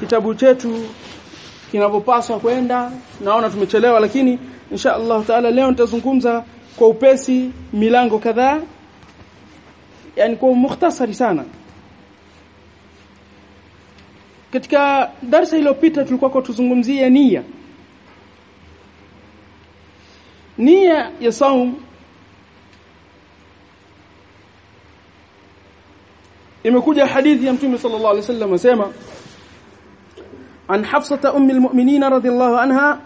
kitabu chetu kinavyopaswa kwenda. Naona tumechelewa lakini insha Allah taala leo nitazungumza kwa upesi milango kadhaa yani kwa mukhtasari sana. Katika darasa iliyopita tulikuwa kwa tuzungumzia nia. Nia ya saum imekuja hadithi ya mtume sallallahu alaihi wasallam asema عن حفصة أم المؤمنين رضي الله عنها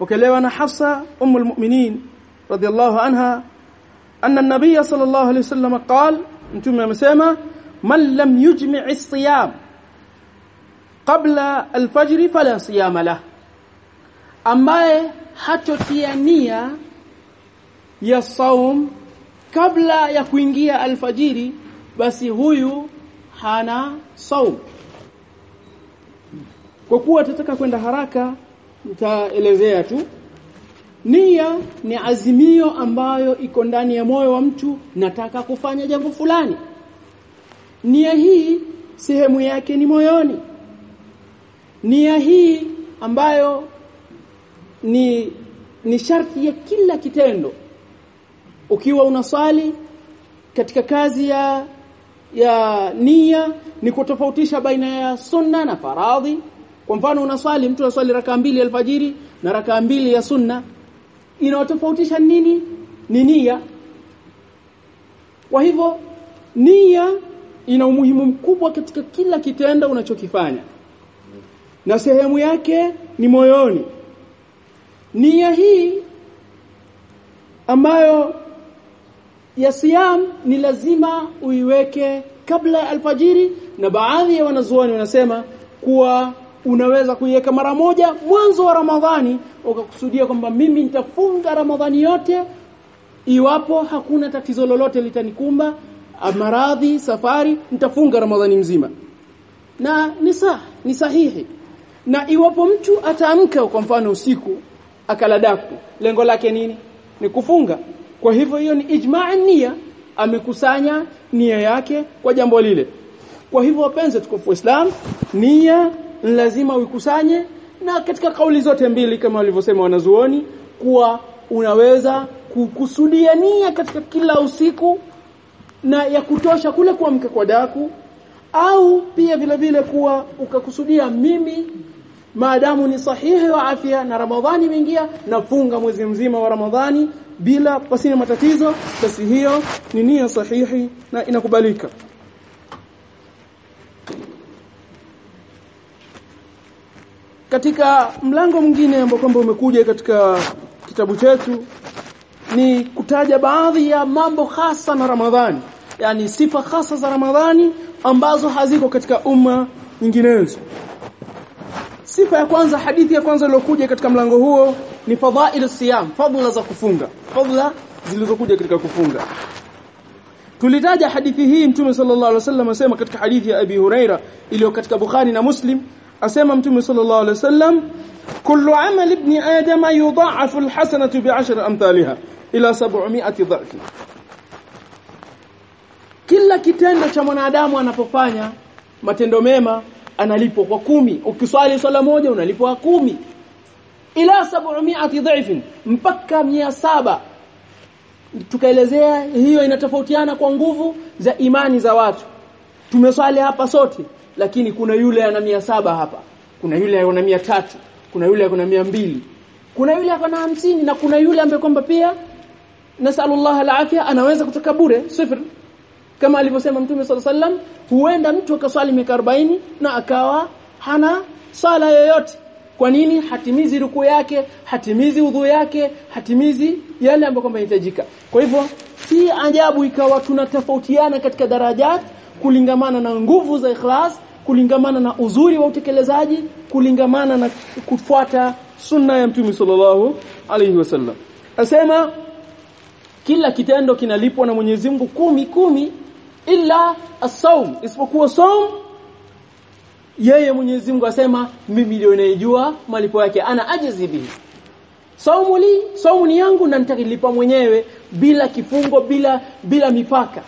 وكليوانا حفصة أم المؤمنين رضي الله عنها أن النبي صلى الله عليه وسلم قال أنتم مسامة من لم يجمع الصيام قبل الفجر فلا صيام له. ambaye hatotia nia ya saum kabla ya kuingia alfajiri basi huyu saum kwa kuwa tutataka kwenda haraka nitaelezea tu. Nia ni azimio ambayo iko ndani ya moyo wa mtu nataka kufanya jambo fulani. Nia hii sehemu yake ni moyoni. Nia hii ambayo ni ni sharti ya kila kitendo. Ukiwa unaswali katika kazi ya ya nia ni kutofautisha baina ya sunna na faradhi kwa mfano unaswali mtu anaswali raka mbili alfajiri na raka mbili ya sunna. Inawatofautisha nini? Ni nia. Kwa hivyo nia ina umuhimu mkubwa katika kila kitendo unachokifanya. Na sehemu yake ni moyoni. Nia hii ambayo ya siyam ni lazima uiweke kabla ya alfajiri na baadhi ya wanazuoni wanasema kuwa unaweza kuiweka mara moja mwanzo wa Ramadhani ukakusudia kwamba mimi nitafunga Ramadhani yote iwapo hakuna tatizo lolote litanikumba maradhi safari nitafunga Ramadhani mzima. Na ni sah ni sahihi. Na iwapo mtu ataamka kwa mfano usiku akala daku lengo lake nini? Ni kufunga. Kwa hivyo hiyo ni ijmaa nia amekusanya nia yake kwa jambo lile. Kwa hivyo wapenzi tukufu Islam nia lazima uikusanye. Na katika kauli zote mbili kama walivyosema wanazuoni kuwa unaweza kukusudia nia katika kila usiku na ya kutosha kule kuamke kwa daku au pia vile vile kuwa ukakusudia mimi maadamu ni sahihi wa afya na Ramadhani imeingia nafunga mwezi mzima wa Ramadhani bila pasina matatizo. Basi hiyo ni nia sahihi na inakubalika katika mlango mwingine ambao kwamba umekuja katika kitabu chetu ni kutaja baadhi ya mambo hasa na Ramadhani. Yani sifa hasa za Ramadhani ambazo haziko katika umma nyinginezo. Sifa ya kwanza hadithi ya kwanza iliyokuja katika mlango huo ni fadhail siyam fadhila za kufunga. Fadhila zilizokuja katika kufunga. Tulitaja hadithi hii mtume sallallahu alaihi wasallam asema katika hadithi ya Abi Huraira iliyo katika Bukhari na Muslim asema mtume sallallahu alaihi wasallam kullu amal ibn adama yudha'afu alhasanatu bi'ashri amthaliha ila 700 dha'f kila kitendo cha mwanadamu anapofanya matendo mema analipwa kwa kumi. Ukiswali swala moja unalipwa kumi. Ila 700 dha'fin mpaka 700 tukaelezea hiyo inatofautiana kwa nguvu za imani za watu. Tumeswali hapa sote lakini kuna yule ana mia saba hapa. Kuna yule ana mia tatu. Kuna yule ana mia mbili. Kuna yule ana hamsini na kuna yule ambaye kwamba pia nasallallahu alafia anaweza kutoka bure sifr kama alivyosema mtume sallallahu alaihi wasallam huenda mtu akaswali miaka 40 na akawa hana sala yoyote. Kwa nini? Hatimizi ruku yake hatimizi udhu yake hatimizi yale ambayo kwamba inahitajika kwa hivyo si ajabu ikawa tunatofautiana katika darajat kulingamana na nguvu za ikhlas kulingamana na uzuri wa utekelezaji kulingamana na kufuata sunna ya mtume sallallahu alaihi wasallam. Asema kila kitendo kinalipwa na Mwenyezi Mungu kumi kumi ila as-saum isipokuwa saum yeye Mwenyezi Mungu asema mimi ndio ninayejua malipo yake ana ajizi bihi. Saumu li saumu ni yangu na nitakilipa mwenyewe bila kifungo bila bila mipaka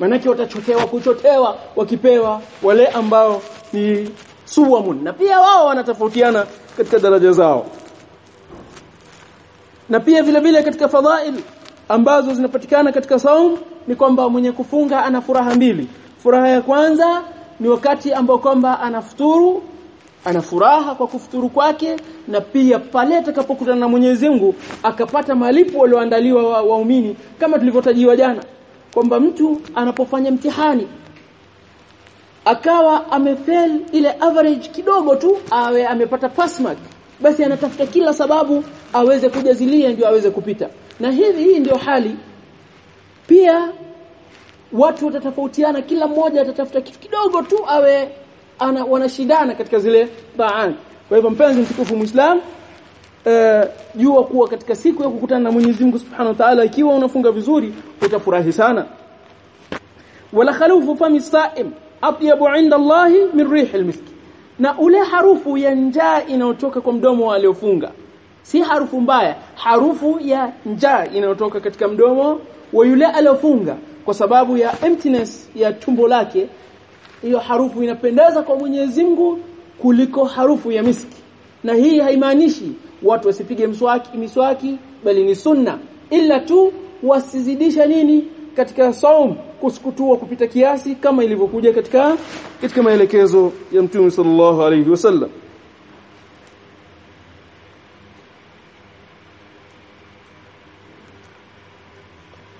manake watachotewa kuchotewa wakipewa wale ambao ni suwamun na pia wao wanatofautiana katika daraja zao. Na pia vile vile katika fadhail ambazo zinapatikana katika saum ni kwamba mwenye kufunga ana furaha mbili. Furaha ya kwanza ni wakati ambao kwamba anafuturu ana furaha kwa kufuturu kwake na pia pale atakapokutana na Mwenyezi Mungu akapata malipo walioandaliwa waumini wa kama tulivyotajiwa jana kwamba mtu anapofanya mtihani akawa amefail ile average kidogo tu awe amepata pass mark basi anatafuta kila sababu aweze kujazilia ndio aweze kupita. Na hivi hii ndio hali. Pia watu watatofautiana kila mmoja atatafuta kitu kidogo tu awe ana wanashindana katika zile taan kwa hivyo mpenzi mtukufu muislam eh jua kuwa katika siku ya kukutana na Mwenyezi Mungu Subhanahu wa Ta'ala ikiwa unafunga vizuri utafurahi sana. Wala khalufu fami saim atyabu inda Allah min rih almisk na ule harufu ya njaa inayotoka kwa mdomo wa aliyofunga. Si harufu mbaya harufu ya njaa inayotoka katika mdomo wa yule aliyofunga. Kwa sababu ya emptiness ya tumbo lake hiyo harufu inapendeza kwa Mwenyezi Mungu kuliko harufu ya miski. Na hii haimaanishi watu wasipige mswaki miswaki bali ni sunna. Ila tu wasizidisha nini? Katika saum kusukutua kupita kiasi kama ilivyokuja katika katika maelekezo ya Mtume sallallahu alayhi wasallam.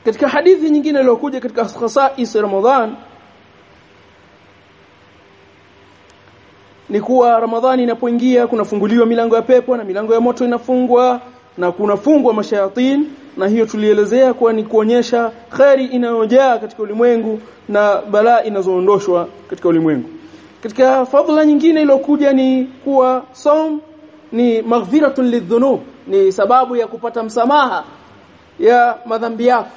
Katika hadithi nyingine iliyokuja katika khasais Ramadhan ni kuwa Ramadhani inapoingia kunafunguliwa milango ya pepo na milango ya moto inafungwa na kunafungwa mashayatin. Na hiyo tulielezea kuwa ni kuonyesha kheri inayojaa katika ulimwengu na balaa inazoondoshwa katika ulimwengu. Katika fadhila nyingine iliyokuja ni kuwa saum ni maghfiratun lidhunub ni sababu ya kupata msamaha ya madhambi yako.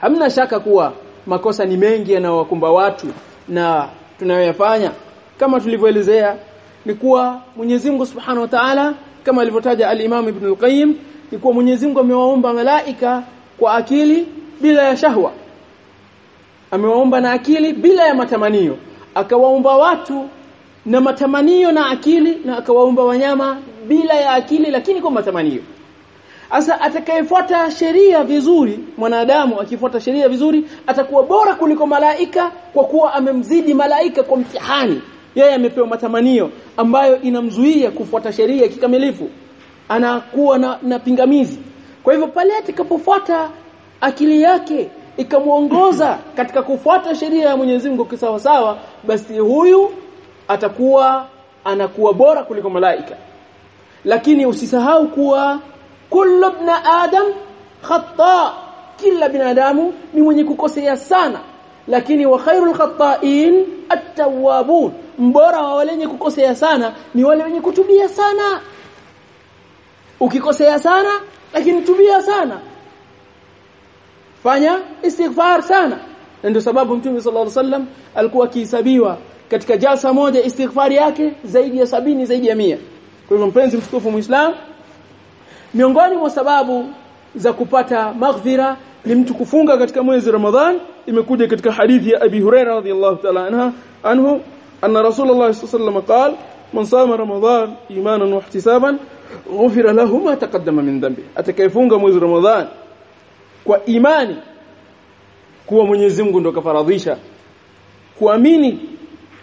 Hamna shaka kuwa makosa ni mengi yanayowakumba watu na tunayoyafanya kama tulivyoelezea ni kuwa Mwenyezi Mungu Subhanahu wa Ta'ala kama alivyotaja al-Imam Ibn al-Qayyim ni kuwa Mwenyezi Mungu amewaumba malaika kwa akili bila ya shahwa. Amewaumba na akili bila ya matamanio. Akawaumba watu na matamanio na akili na akawaumba wanyama bila ya akili lakini kwa matamanio. Asa atakayefuata sheria vizuri mwanadamu akifuata sheria vizuri atakuwa bora kuliko malaika kwa kuwa amemzidi malaika kwa mtihani yeye amepewa matamanio ambayo inamzuia kufuata sheria kikamilifu. Anakuwa na, na pingamizi. Kwa hivyo pale atakapofuata akili yake ikamuongoza katika kufuata sheria ya Mwenyezi Mungu kisawa sawa basi huyu atakuwa anakuwa bora kuliko malaika. Lakini usisahau kuwa kullu ibn adam khata. Kila binadamu ni mwenye kukosea sana lakini wa khairul khata'in at-tawwabun. Mbora wa wale wenye kukosea sana ni wale wenye kutubia sana. Ukikosea sana lakini tubia sana. Fanya istighfar sana. Na ndio sababu mtume sallallahu alaihi wasallam alikuwa akihesabiwa katika jalsa moja istighfari yake zaidi ya sabini zaidi ya mia. Kwa hivyo mpenzi mtukufu muislam miongoni mwa sababu za kupata maghfira. Ni mtu kufunga katika mwezi Ramadhan imekuja katika hadithi ya Abi Hurairah radhiyallahu ta'ala anha anhu anna Rasulullah sallallahu alayhi wasallam man sama Ramadhan imanan wa ihtisaban ghufira lahu ma taqaddama min dhanbi. Atakayefunga mwezi Ramadhan kwa imani kuwa Mwenyezi Mungu ndo kafaradhisha. Kuamini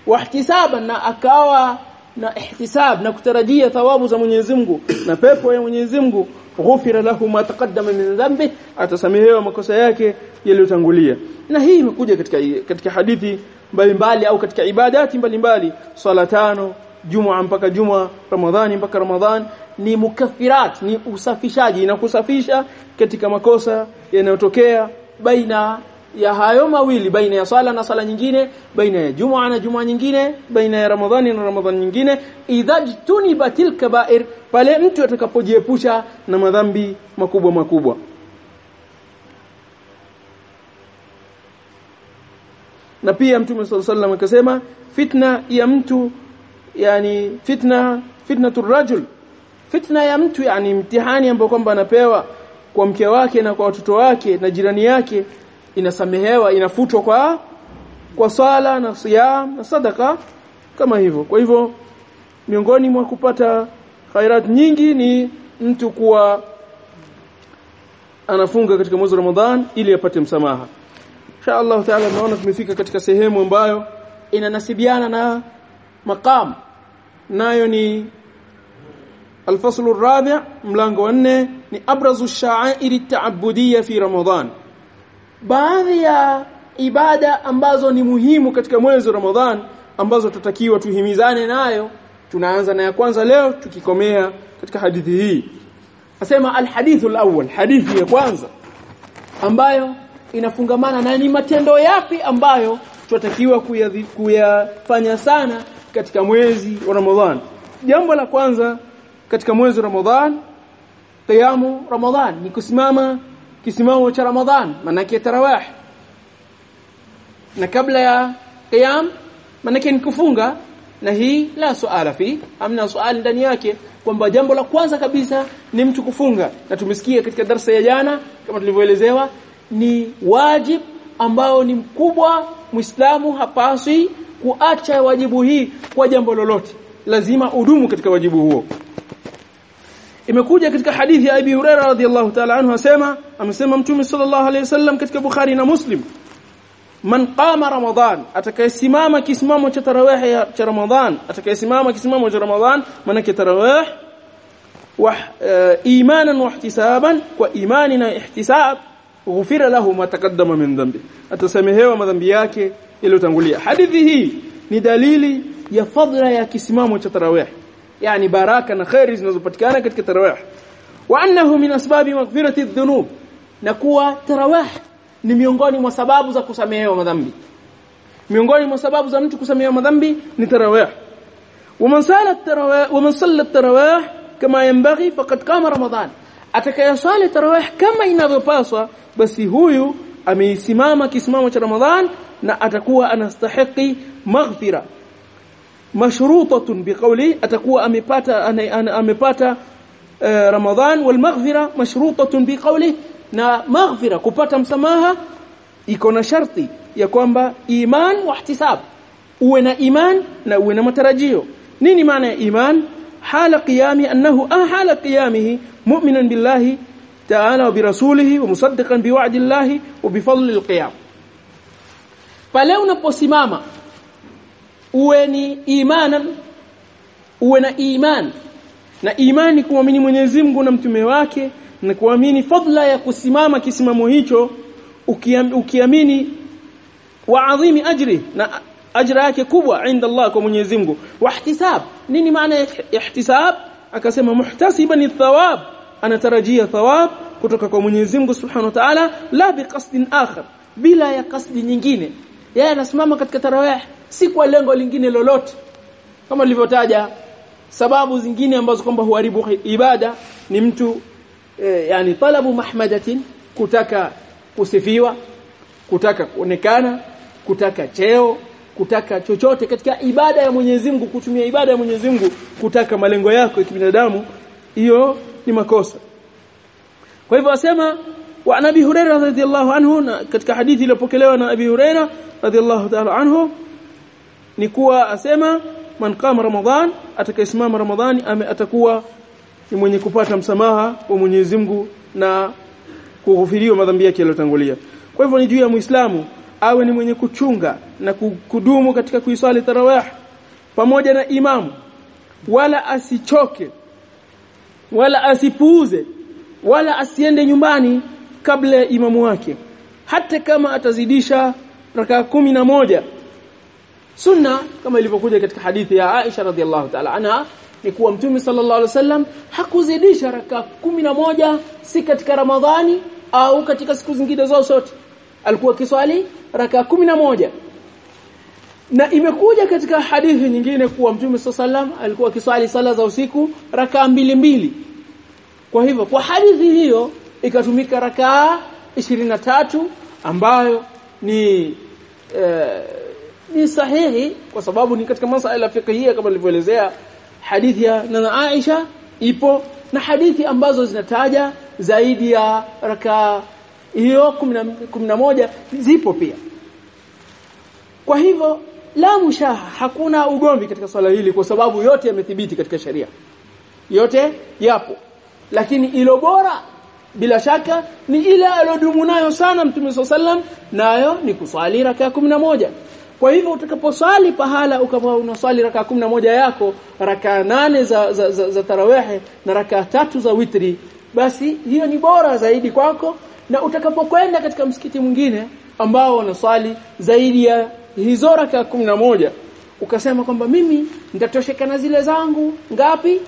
wa ihtisaban na akawa na ihtisab na kutarajia thawabu za Mwenyezi Mungu na pepo ya Mwenyezi Mungu ghufira lahu ma taqaddama min dhanbi atasamehewa makosa yake yaliyotangulia. Na hii imekuja katika katika hadithi mbalimbali au katika ibadati mbalimbali. Swala tano juma mpaka juma ramadhani mpaka ramadhani ni mukaffirat ni usafishaji na kusafisha katika makosa yanayotokea baina ya hayo mawili baina ya sala na sala nyingine baina ya jumaa na jumaa nyingine baina ya ramadhani na ramadhani nyingine idha tunibatil kaba'ir pale mtu atakapojiepusha na madhambi makubwa makubwa. Na pia mtume sallallahu alaihi akasema fitna ya mtu yani fitna fitnatur rajul fitna ya mtu yani mtihani ambao kwamba anapewa kwa mke wake na kwa watoto wake na jirani yake inasamehewa inafutwa kwa kwa swala na siyam na sadaka kama hivyo kwa hivyo miongoni mwa kupata khairat nyingi ni mtu kuwa anafunga katika mwezi wa Ramadhan ili apate msamaha insha Allah taala naona tumefika katika sehemu ambayo inanasibiana na maqam nayo ni الفصل الرابع mlango wa 4 ni abrazu sha'air at-ta'abbudiyya fi Ramadhan baadhi ya ibada ambazo ni muhimu katika mwezi wa Ramadhan ambazo tutakiwa tuhimizane nayo tunaanza na ya kwanza leo tukikomea katika hadithi hii. Asema alhadithu alawwal hadithi ya kwanza ambayo inafungamana na ni matendo yapi ambayo tunatakiwa kuyafanya sana katika mwezi wa Ramadhan. Jambo la kwanza katika mwezi wa Ramadhan qiyamu Ramadhan ni kusimama kisimamo cha Ramadhan manake tarawih. Na kabla ya qiyam manake ni kufunga. Na hii la suala fi amna suali ndani yake kwamba jambo la kwanza kabisa ni mtu kufunga. Na tumesikia katika darasa ya jana kama tulivyoelezewa ni wajib ambao ni mkubwa muislamu hapaswi kuacha wajibu hii kwa jambo lolote. Lazima udumu katika wajibu huo imekuja katika hadithi ya Abi Hurairah radhiyallahu ta'ala anhu asema amesema mtume sallallahu alayhi wasallam katika Bukhari na Muslim man qama ramadan atakayesimama kisimamo cha tarawih cha Ramadhan atakayesimama kisimamo cha Ramadhan manake tarawih wa imanan wa ihtisaban kwa imani ihtisab ghufira lahu ma taqaddama min dhanbi. Atasamehewa madhambi yake yaliyotangulia. Hadithi hii ni dalili ya fadla ya kisimamo cha tarawih yani baraka na khairi zinazopatikana katika tarawih wa annahu min asbabi maghfirati adh-dhunub na kuwa tarawih ni miongoni mwa sababu za kusamehewa madhambi miongoni mwa sababu za mtu kusamehewa madhambi ni tarawih ومن صلى التراويح ومن صلى التراويح كما ينبغي فقد قام رمضان atakayeswali tarawih kama inavyopaswa basi huyu ameisimama kisimamo cha Ramadhan na atakuwa anastahiki maghfira mashrutatun biqawli atakuwa amepata amepata Ramadhan wal maghfira mashrutatun biqawli. Na maghfira kupata msamaha iko na sharti ya kwamba iman wa ihtisab. Uwe na iman na uwe na matarajio. Nini maana ya iman? Hala qiyami annahu ah hala qiyamihi mu'minan billahi ta'ala wa birasulihi wa musaddiqan biwa'di Allah wa bifadli alqiyam pale unaposimama uwe ni imanan. Uwe na iman. Na imani kuamini Mwenyezi Mungu na mtume wake na kuamini fadla ya kusimama kisimamo hicho ukiamini wa adhimi ajri na ajra yake kubwa inda Allah kwa Mwenyezi Mungu. Wa ihtisab. Nini maana ya ihtisab? Akasema muhtasiban thawab anatarajia thawab kutoka kwa Mwenyezi Mungu Subhanahu wa Ta'ala la biqasdin akhar bila ya kasdi nyingine yeye anasimama katika tarawih si kwa lengo lingine lolote. Kama nilivyotaja sababu zingine ambazo kwamba huharibu ibada ni mtu e, yani talabu mahmadatin kutaka kusifiwa kutaka kuonekana kutaka cheo kutaka chochote katika ibada ya Mwenyezi Mungu kutumia ibada ya Mwenyezi Mungu kutaka malengo yako ya kibinadamu hiyo ni makosa. Kwa hivyo asema wa Nabi Hurairah radhiyallahu anhu na katika hadithi iliyopokelewa na Abi Hurairah radhiyallahu ta'ala anhu ni kuwa asema man qama ramadhan atakayesimama ramadhani atakuwa ni mwenye kupata msamaha wa Mwenyezi Mungu na kughufiriwa madhambi yake yaliyotangulia. Kwa hivyo ni juu ya Muislamu awe ni mwenye kuchunga na kudumu katika kuiswali tarawih pamoja na imamu wala asichoke wala asipuuze wala asiende nyumbani kabla ya imamu wake hata kama atazidisha raka kumi na moja. Sunna kama ilivyokuja katika hadithi ya Aisha radhiallahu ta'ala anha ni kuwa mtume sallallahu alaihi wasallam hakuzidisha raka kumi na moja si katika Ramadhani au katika siku zingine zote. Alikuwa kiswali raka kumi na moja. Na imekuja katika hadithi nyingine kuwa mtume sallam alikuwa kiswali sala za usiku raka mbili mbili. Kwa hivyo kwa hadithi hiyo ikatumika rakaa tatu ambayo ni eh, ni sahihi kwa sababu ni katika masuala fiqhiyya kama nilivyoelezea. Hadithi ya nana Aisha ipo na hadithi ambazo zinataja zaidi ya rakaa hiyo moja zipo pia. Kwa hivyo la mushaha hakuna ugomvi katika swala hili kwa sababu yote yamethibiti katika sharia. Yote yapo. Lakini ilo bora bila shaka ni ile aliyodumu nayo sana mtume sallam nayo ni kuswali raka moja. Kwa hivyo utakaposwali pahala ukawa unaswali raka moja yako raka nane za, za, za, za tarawehe na raka tatu za witri basi hiyo ni bora zaidi kwako. Na utakapokwenda katika msikiti mwingine ambao wanaswali zaidi ya hizo raka moja ukasema kwamba mimi nitatosheka na zile zangu ngapi?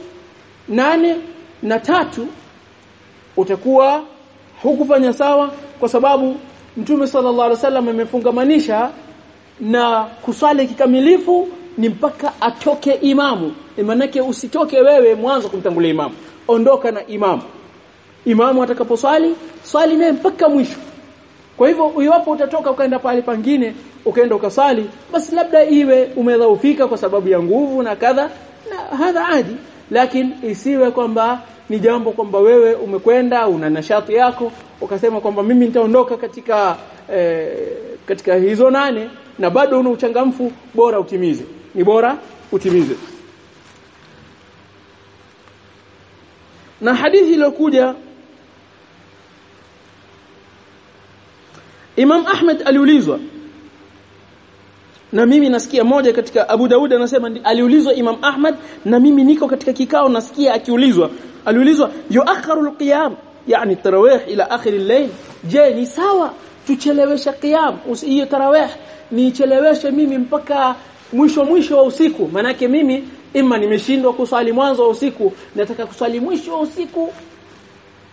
Nane na tatu utakuwa hukufanya sawa kwa sababu Mtume sallallahu alaihi wasallam amefungamanisha na kuswali kikamilifu ni mpaka atoke imamu. Maanake usitoke wewe mwanzo kumtangulia imamu. Ondoka na imamu. Imamu atakaposwali swali naye mpaka mwisho. Kwa hivyo iwapo utatoka ukaenda pale pangine ukaenda ukasali basi labda iwe umedhaufika kwa sababu ya nguvu na kadha na hadha adi lakini isiwe kwamba ni jambo kwamba wewe umekwenda una nashati yako ukasema kwamba mimi nitaondoka katika e, katika hizo nane na bado una uchangamfu bora utimize. Ni bora utimize. Na hadithi iliyokuja Imam Ahmed aliulizwa na mimi nasikia moja katika Abu Daud anasema aliulizwa Imam Ahmad na mimi niko katika kikao nasikia akiulizwa. Aliulizwa yuakharu alqiyam yani tarawih ila akhir al-layl je ni sawa tuchelewesha qiyam hiyo tarawih nicheleweshe mimi mpaka mwisho mwisho wa usiku? Manake mimi ima nimeshindwa kuswali mwanzo wa usiku nataka kuswali mwisho wa usiku.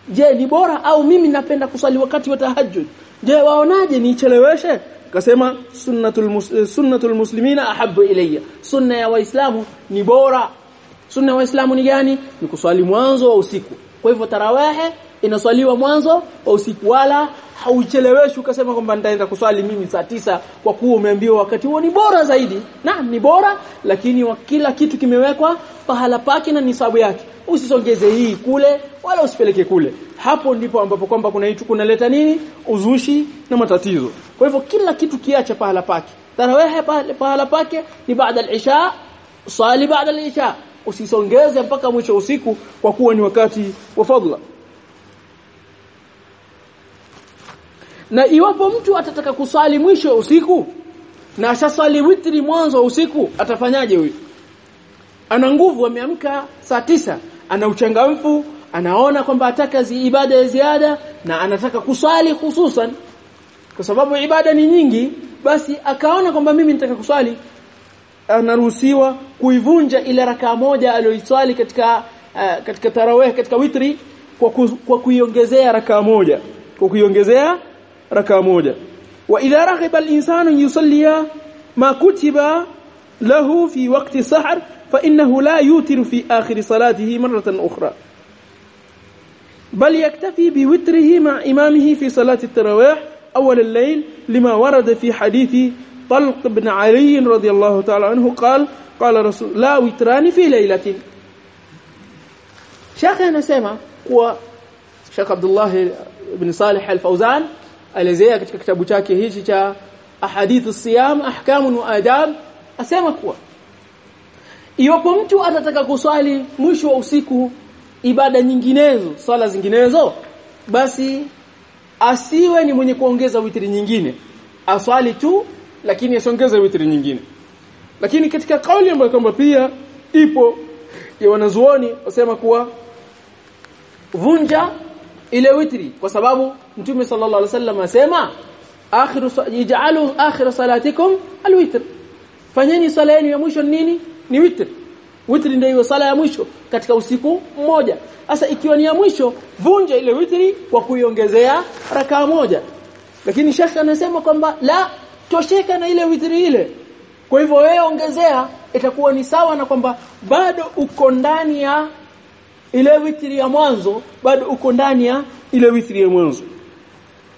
Je ni bora au mimi napenda kuswali wakati wa tahajjud? Je waonaje nicheleweshe akasema sunnatul mus sunnatul muslimina ahabbu ilayya. Sunna ya waislamu ni bora. Sunna ya waislamu ni gani? Ni kuswali mwanzo wa usiku. Kwa hivyo tarawehe inaswaliwa mwanzo wa usiku wala haucheleweshi ukasema kwamba nitaenda kuswali mimi saa tisa kwa kuwa umeambiwa wakati huo ni bora zaidi. Naam ni bora lakini wa kila kitu kimewekwa pahala pake na nisabu yake. Usisongeze hii kule wala usipeleke kule. Hapo ndipo ambapo kwamba kuna hitu kunaleta nini? Uzushi na matatizo kwa hivyo kila kitu kiacha pahala pake. Tarawehe pahala pake ni baada al-isha swali baada al-isha. Usisongeze mpaka mwisho usiku kwa kuwa ni wakati wa fadhila. na iwapo mtu atataka kusali mwisho usiku na ashasali witri mwanzo wa usiku atafanyaje huyu? Ana nguvu ameamka saa tisa ana uchangamfu anaona kwamba ataka ibada ya ziada na anataka kusali hususan kwa sababu ibada ni nyingi basi akaona kwamba mimi nitaka kuswali. Anaruhusiwa kuivunja ile rakaa moja aliyoiswali katika uh, katika tarawih katika witri kwa ku, kwa kuiongezea rakaa moja. Kwa kuiongezea rakaa moja. Wa idha raghiba al-insanu yusalliya ma kutiba lahu fi waqti sahr fa innahu la yutiru fi akhir salatihi marratan ukhra. Bal yaktafi bi witrihi ma imamihi fi salati at-tarawih أول الليل لما ورد في حديث طلق بن علي رضي الله تعالى عنه قال قال رسول لا وتران في ليلة. شيخ نسيمة هو شيخ عبد الله بن صالح الفوزان قال زي كتاب الذي كتب أحاديث الصيام أحكام وآداب. أسيمة هو. Iwapo mtu atataka kuswali mwisho wa usiku ibada nyinginezo, swala zinginezo, basi asiwe ni mwenye kuongeza witri nyingine. Aswali tu lakini asiongeze witri nyingine. Lakini katika kauli ambayo kwamba pia ipo ya wanazuoni wasema kuwa vunja ile witri kwa sababu mtume sallallahu alaihi wasallam asema akhiru ij'alu akhir salatikum alwitr. Fanyeni sala ya mwisho nini? Ni witr witri ndio hiyo sala ya mwisho katika usiku mmoja. Sasa ikiwa ni ya mwisho vunja ile witri kwa kuiongezea rakaa moja. Lakini shekhi anasema kwamba la tosheka na ile witri ile. Kwa hivyo wewe ongezea itakuwa ni sawa na kwamba bado uko ndani ya ile witri ya mwanzo bado uko ndani ya ile witri ya mwanzo.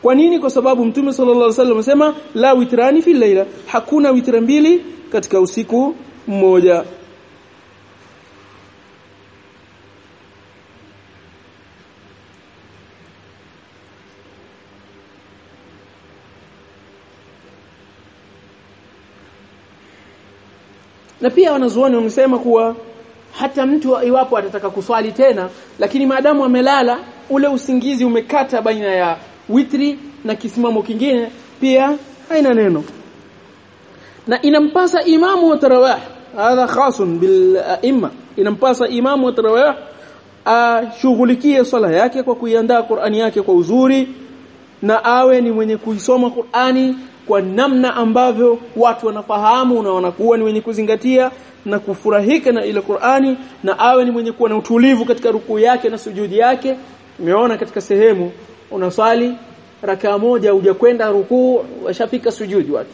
Kwa nini? Kwa sababu mtume sallallahu alaihi wasallam anasema la witrani fi laila. Hakuna witra mbili katika usiku mmoja na pia wanazuoni wamesema kuwa hata mtu iwapo atataka kuswali tena lakini maadamu amelala ule usingizi umekata baina ya witri na kisimamo kingine pia haina neno. Na inampasa imamu wa tarawih hadha khasun bil aimma inampasa imamu wa tarawih ashughulikie swala yake kwa kuiandaa Qur'ani yake kwa uzuri na awe ni mwenye kuisoma Qur'ani kwa namna ambavyo watu wanafahamu na wanakuwa ni wenye kuzingatia na kufurahika na ile Qur'ani na awe ni mwenye kuwa na utulivu katika ruku yake na sujudi yake. Umeona katika sehemu unaswali rakaa moja hujakwenda rukuu washafika sujudi watu.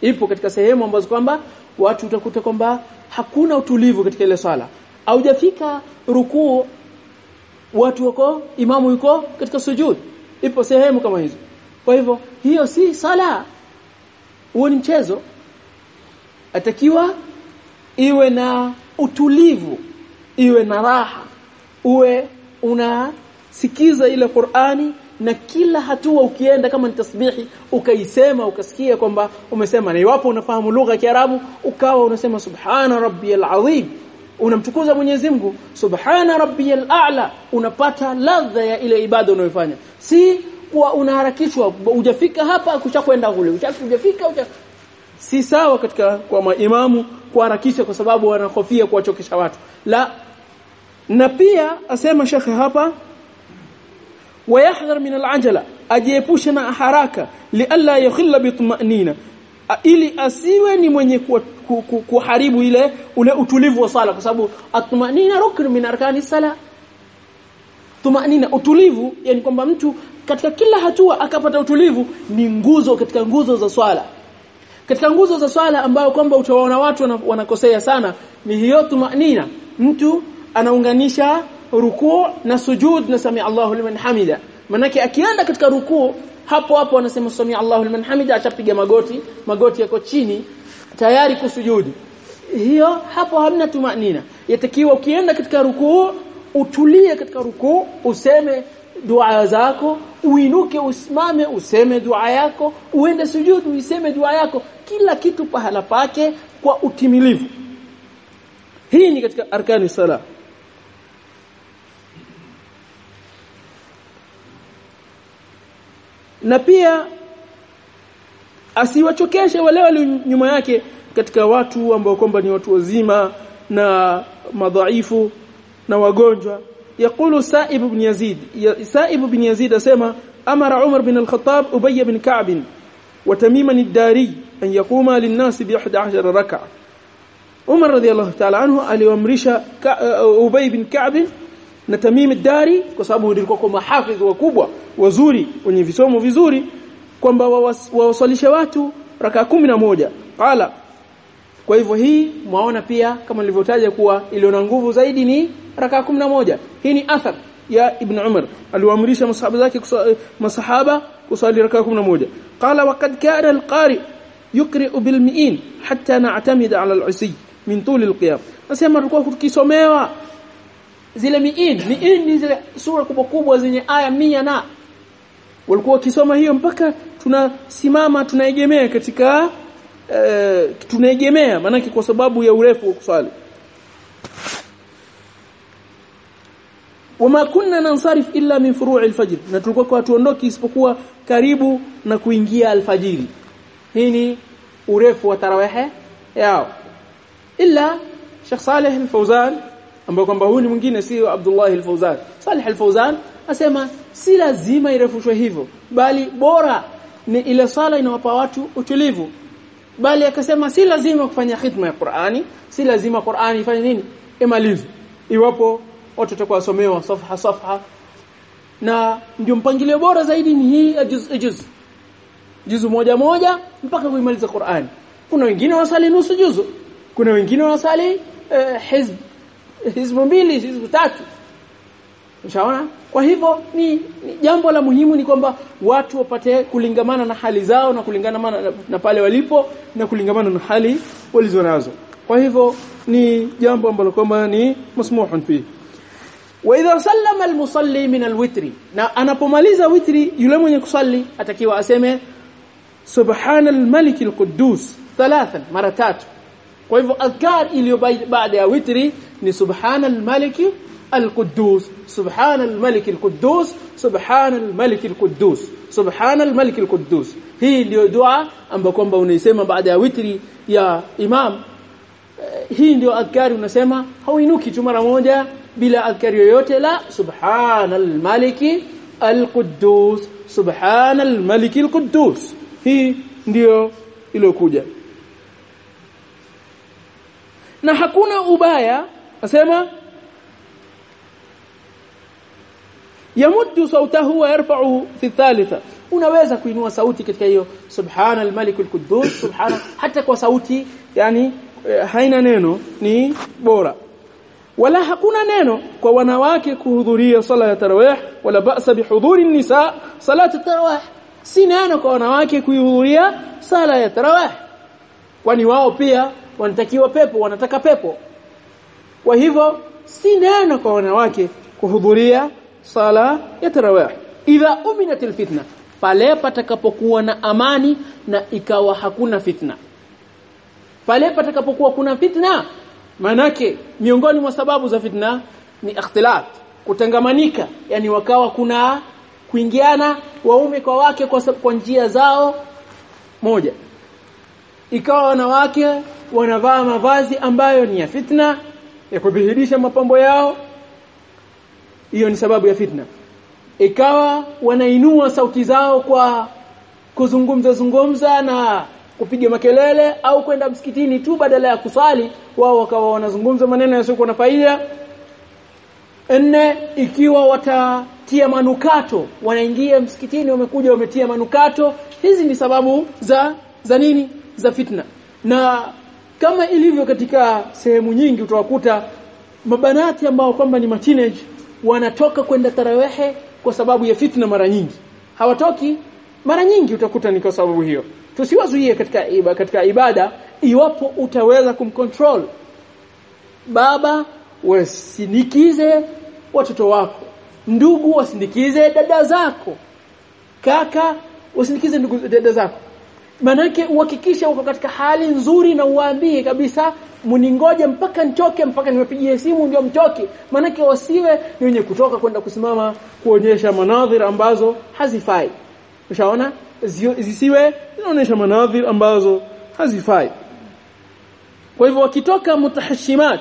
Ipo katika sehemu ambazo kwamba watu utakuta kwamba hakuna utulivu katika ile swala. Haujafika rukuu watu wako imamu yuko katika sujudi. Ipo sehemu kama hizo kwa hivyo hiyo si sala. Huo ni mchezo. Atakiwa iwe na utulivu iwe na raha uwe unasikiza ile Qur'ani na kila hatua ukienda kama ni tasbihi ukaisema ukasikia kwamba umesema. Na iwapo unafahamu lugha ya Kiarabu ukawa unasema subhana rabbiyal azim. Unamtukuza Mwenyezi Mungu. Subhana rabbiyal a'la. Unapata ladha ya ile ibada unayofanya si kuwa unaharakishwa hujafika hapa kushakwenda kule. Hujafika uja si sawa katika kwa maimamu kuharakisha kwa sababu wanahofia kuwachokesha watu. La na pia asema shekhe hapa wayahdhar min al'ajala ajiepushe na haraka lialla yakhilla bitma'nina. Ili asiwe ni mwenye kuharibu ile ule utulivu wa sala kwa sababu atmanina rukn min arkani sala. Tumanina utulivu yani kwamba mtu katika kila hatua akapata utulivu ni nguzo katika nguzo za swala. Katika nguzo za swala ambayo kwamba utawaona watu wanakosea sana ni hiyo tumanina. Mtu anaunganisha rukuu na sujud na sami Allahu liman hamida. Manake akienda katika rukuu hapo hapo anasema sami Allahu liman hamida atapiga magoti magoti yako chini tayari kusujudi. Hiyo hapo hamna tumanina. Yatakiwa ukienda katika rukuu utulie katika rukuu useme dua zako uinuke usimame useme dua yako uende sujudu useme dua yako. Kila kitu pahala pake kwa utimilivu. Hii ni katika arkani sala na pia asiwachokeshe wale wale nyuma yake katika watu ambao kwamba ni watu wazima na madhaifu na wagonjwa يقول سائب بن يزيد سائب بن يزيد اسمع امر عمر بن الخطاب ابي بن كعب وتميما الداري ان يقوم للناس ب 11 ركعه عمر رضي الله تعالى عنه aliamrisha Ubay bin Ka'b na Tamim ad-Dari kwa sababu walikuwa kwa mahafidh wakubwa wazuri wenye visomo vizuri kwamba wawasalishe watu raka moja qala kwa hivyo hii mwaona pia kama nilivyotaja kuwa iliyo na nguvu zaidi ni raka moja. Hii ni athar ya ibn Umar. Aliwaamrisha masahaba zake masahaba kusali raka moja. Qala waqad kana al-qari yukri'u bil mi'in hatta na'tamida 'ala al-'usi min tul al-qiyam nasema tulikuwa tukisomewa zile miin. Miin ni zile sura kubwa kubwa zenye aya mia na walikuwa wakisoma hiyo mpaka tunasimama tunaegemea katika e, tunaegemea maanake kwa sababu ya urefu wa kusali wama kunna nansarif illa min furu'i alfajr. Na tulikuwa kwa tuondoki isipokuwa karibu na kuingia alfajiri hii ni urefu wa tarawehe yao. Illa Sheikh Saleh al-Fawzan ambaye kwamba huyu ni mwingine si Abdullah al-Fawzan. Saleh al-Fawzan asema si lazima irefushwe hivyo bali bora ni ile sala inawapa watu utulivu bali akasema si lazima kufanya khidma ya Qur'ani si lazima Qur'ani ifanye nini? Imalize. Iwapo watu watakuwa wasomewa safha safha. Na ndio mpangilio bora zaidi ni hii juz juz juzu moja moja mpaka kuimaliza Qur'ani. Kuna wengine wasali nusu juzu. Kuna wengine wasali uh, hizb hizbu mbili hizbu tatu Ushaona? Kwa hivyo ni, ni jambo la muhimu ni kwamba watu wapate kulingamana na hali zao na kulingamana na, na pale walipo na kulingamana na hali walizonazo. Kwa hivyo ni jambo ambalo kwamba ni masmuhun fi. Wa idha sallama almusalli min alwitri na anapomaliza witri yule mwenye kusali atakiwa aseme subhana almalik alquddus thalathan mara tatu kwa hivyo adhkar iliyo baada ya witri ni subhana al-maliki الملك القدوس. سبحان الملك القدوس. subhana الملك القدوس. subhana al-maliki al-quddus hii ndio dua ambayo kwamba unaisema baada ya witri ya imam. Hii ndio adhkari unasema hauinuki tu mara moja bila adhkari yoyote. La subhanal maliki alquddus. Subhanal maliki alquddus. Hii ndio iliyokuja. Na hakuna ubaya nasema yamuddu sautahu wa yarfa'uhu fi thalitha. Unaweza kuinua sauti katika hiyo subhanal malik alquddus subhana hata kwa sauti yani haina neno ni bora. Wala hakuna neno kwa wanawake kuhudhuria sala ya tarawih wala ba'sa bihudhuri nisa salati tarawih. Si neno kwa wanawake kuhudhuria sala ya tarawih. Kwani wao pia wanatakiwa pepo wanataka pepo. Kwa hivyo si neno kwa wanawake kuhudhuria sala ya tarawih. Idha uminatil fitna pale patakapokuwa na amani na ikawa hakuna fitna. Pale patakapokuwa kuna fitna manake miongoni mwa sababu za fitna ni ikhtilat kutangamanika yani wakawa kuna kuingiana waume kwa wake kwa, kwa njia zao moja. Ikawa wanawake wanavaa mavazi ambayo ni ya fitna ya kudhihirisha mapambo yao hiyo ni sababu ya fitna. Ikawa wanainua sauti zao kwa kuzungumza zungumza na kupiga makelele au kwenda msikitini tu badala ya kusali wao wakawa wanazungumza maneno yasiyokuwa na faida. Nne ikiwa watatia manukato wanaingia msikitini wamekuja wametia manukato hizi ni sababu za za nini? Za fitna. Na kama ilivyo katika sehemu nyingi utawakuta mabanati ambao kwamba ni teenage wanatoka kwenda tarawehe kwa sababu ya fitna mara nyingi. Hawatoki mara nyingi utakuta ni kwa sababu hiyo. Tusiwazuie katika iba, katika ibada iwapo utaweza kumcontrol. Baba wasindikize watoto wako. Ndugu wasindikize dada zako. Kaka wasindikize ndugu dada zako manake uhakikishe uko katika hali nzuri na uwaambie kabisa mningoje mpaka nchoke mpaka niwapigie simu ndio mchoke. Manake wasiwe ni wenye kutoka kwenda kusimama kuonyesha manadhir ambazo hazifai. Ushaona? Zisiwe zinaonyesha manadhir ambazo hazifai. Kwa hivyo wakitoka mutahashimat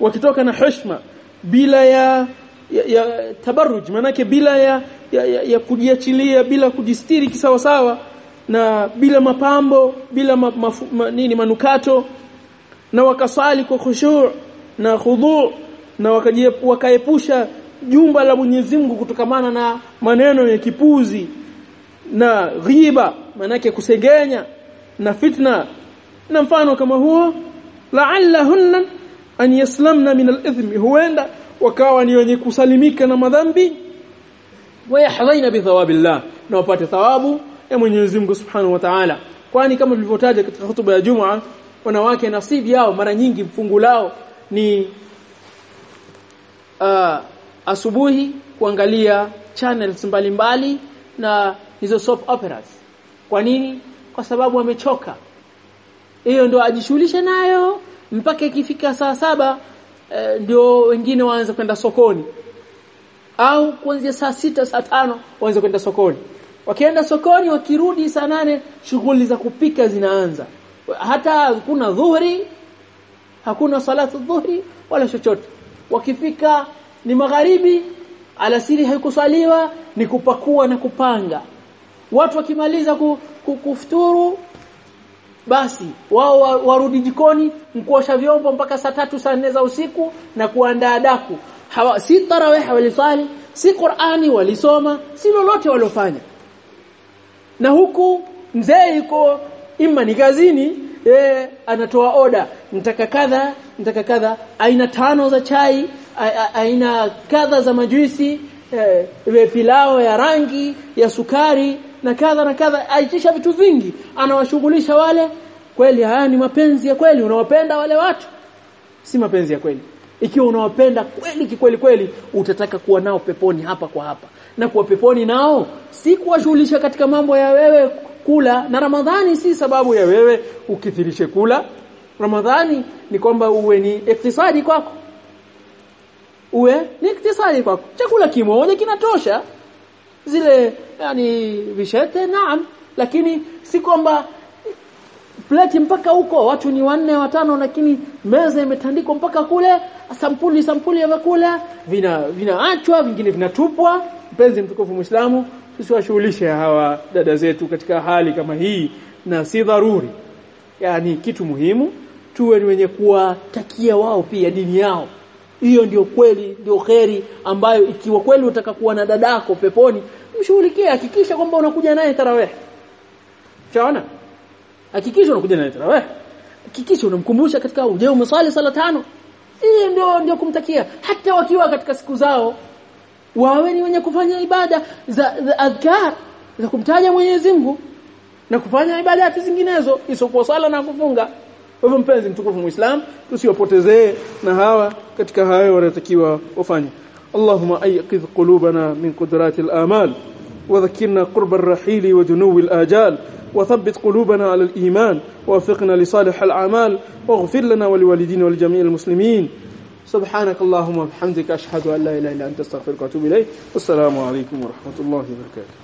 wakitoka na heshima bila ya ya, ya tabarruj manake bila ya ya, ya, ya kujiachilia bila kujistiri kisawa sawa na bila mapambo bila ma, ma, ma, nini manukato na wakasali kwa khushu' na khudu na wakaepusha jumba la Mwenyezi Mungu kutokamana na maneno ya kipuzi na ghiba manake kusengenya na fitna. Na mfano kama huo la'allahunna an yaslamna min al-ithm huenda wakawa ni wenye kusalimika na madhambi. Wayahdhaina bi thawabillah na wapate thawabu ya Mwenyezi Mungu Subhanahu wa Ta'ala. Kwani kama tulivyotaja katika hutuba ya Juma wanawake nasibu yao mara nyingi mfungu lao ni uh, asubuhi kuangalia channels mbalimbali mbali, na hizo soap operas. Kwa nini? Kwa sababu wamechoka hiyo ndio ajishughulishe nayo mpaka ikifika saa saba e, ndio wengine waanze kwenda sokoni. Au kuanzia saa sita saa tano waanze kwenda sokoni wakienda sokoni wakirudi saa nane shughuli za kupika zinaanza. Hata kuna dhuhri hakuna salatu dhuhri wala chochote. Wakifika ni magharibi alasiri haikusaliwa ni kupakua na kupanga. Watu wakimaliza ku, ku, kufuturu basi wao warudi jikoni mkuosha vyombo mpaka saa tatu saa nne za usiku na kuandaa daku. Hawa si tarawih walisali si Qur'ani walisoma si lolote walofanya na huku mzee yuko imma ni kazini e, anatoa oda nitaka kadha nitaka kadha. Aina tano za chai aina kadha za majuisi e, pilao ya rangi ya sukari na kadha na kadha. Aitisha vitu vingi. Anawashughulisha wale. Kweli haya ni mapenzi ya kweli. Unawapenda wale watu? Si mapenzi ya kweli. Ikiwa unawapenda kweli kikweli kweli utataka kuwa nao peponi hapa kwa hapa na kuwa peponi nao si kuwashughulisha katika mambo ya wewe kula na Ramadhani si sababu ya wewe ukithirishe kula. Ramadhani ni kwamba uwe ni iktisadi kwako. Uwe ni iktisadi kwako. Chakula kimoja kinatosha. Zile yani vishete naam. Lakini si kwamba plate mpaka huko watu ni wanne watano lakini meza imetandikwa mpaka kule sampuli sampuli ya vyakula vina vinaachwa vingine vinatupwa. Mpenzi mtukufu muislamu tusiwashughulishe hawa dada zetu katika hali kama hii na si dharuri. Yani kitu muhimu tuwe ni wenye kuwatakia wao pia dini yao. Hiyo ndio kweli ndio kheri ambayo ikiwa kweli utaka kuwa na dadako peponi mshughulikie hakikisha kwamba unakuja naye tarawih. Chaona hakikisha unakuja naye tarawih hakikisha unamkumbusha katika uje umeswali sala tano hiyo ndio ndio kumtakia hata wakiwa katika siku zao wawe ni wenye kufanya ibada za, za adhkar za kumtaja Mwenyezi Mungu na kufanya ibadati zinginezo isipokuwa sala na kufunga kwa hivyo mpenzi mtukufu muislam tusiwapotezee na hawa katika hayo wanatakiwa wafanye اللهم أيقظ قلوبنا من قدرات الآمال وذكرنا قرب الرحيل ودنو الآجال وثبت قلوبنا على الإيمان ووفقنا لصالح الأعمال واغفر لنا ولوالدينا ولجميع المسلمين. سبحانك اللهم وبحمدك أشهد أن لا إله إلا أنت أستغفرك وأتوب إليك. والسلام عليكم ورحمة الله وبركاته.